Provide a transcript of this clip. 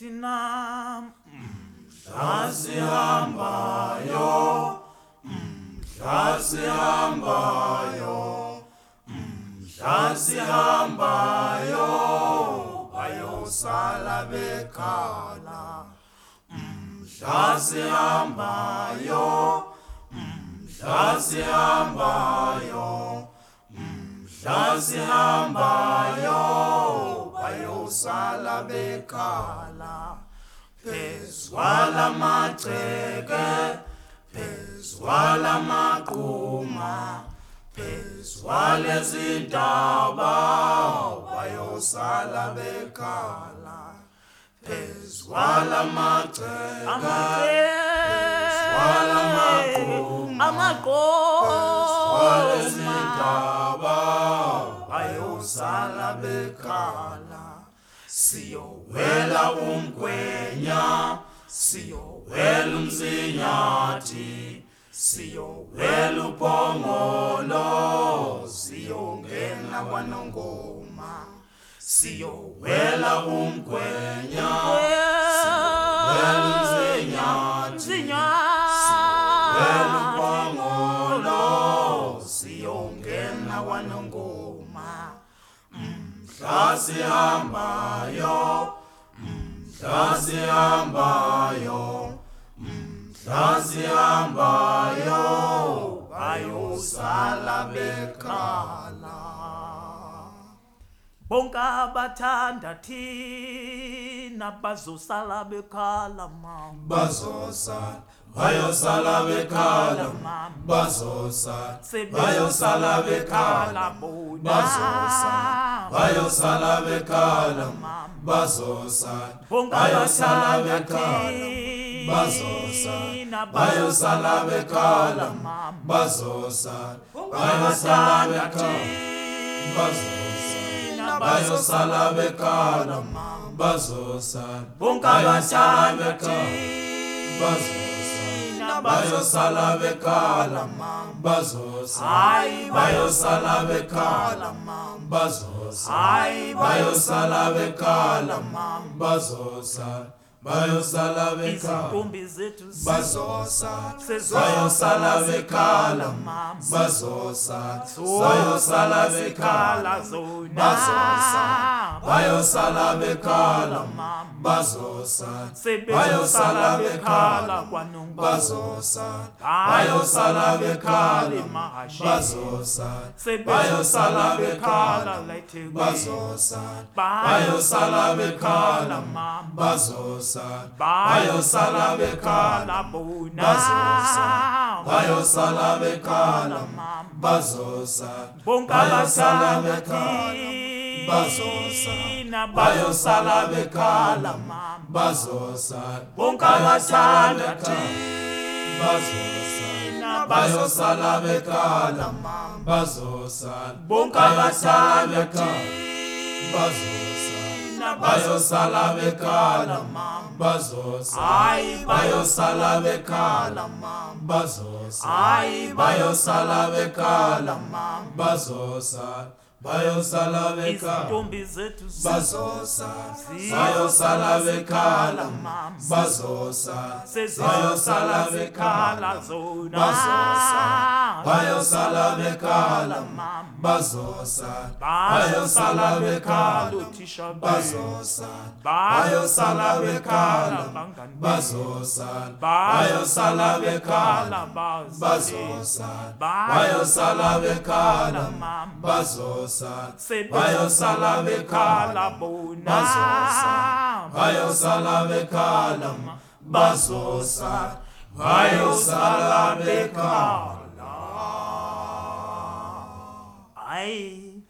thina Asihambayo Asihambayo Asihambayo bayosala bekhala Asihambayo Asihambayo Asihambayo bayosala bekhala Pezwala maceke Pezwala maqhuma Pezwala izindaba bayosala bekhala. Pezwala maceke Pezwala maqhuma Pezwala amaqoma izindaba bayosala bekhala Siyowela umgwenya Siyowela umzinyathi Siyowela ubhongolo Siyongena kwanongoma Siyowela umgwenya Siyowela umzinyathi Siyowela Mhla sihambayo Mhla sihambayo Mhla sihambayo Bayosala bekhala. Bonke abathanda thina bazosala bekhala mama. Bazosala Bayosala bekhala. Bazosala Bayosala bekhala. Bazosala Bayosala bekhala Bazosala Bayosala bekhala Bazosala Bayosala bekhala Bazosala Bayosala bekhala Bazosala Bayosala bekhala Bazosala Bayosala bekhala thina Bayosala bekhala Bazosala Bayosala bekhala Bazosala hayi Bayosala bekhala Bazosala Bayosala bekhala izintombi zethu Bazosala sezosala Bayosala bekhala mama. Bazosala Bayosala bekhala bekhala zona Bazosala Bayosala bekhala Bazosala Bayosala bekhala kwanongo Bazosala Bayosala bekhala Bazosala sebezosala bekhala Bazosala Bayosala bekhala Bazosala Bayosala bekhala bona Bazosala Bayosala bekhala Bazosala bonke Bayosala abathanda bekhala Thina Bayosala bekhala mama Bazosala bonke abathanda Bazosala Bayosala bonke Bayosala abathanda bekhala Bazosala Bayosala bekhala Bazosala hayi Bayosala bekhala Bazosala hayi Bayosala bekhala Bazosala Bayosala bekhala izintombi zethu Bazosala Bayosala bekhala Bazosala sezosala bekhala zona Bazosala Bayosala bekhala Bazosala Bayosala bekhala uthisha Bazosala bayosala Bayosala bekhala bekhala bangani Bazosala Bayosala bekhala Bazosala Bayosala bekhala Bazosala Bayosala bekhala bona Bazosala Bayosala bekhala Bazosala Bayosala bekhala hayi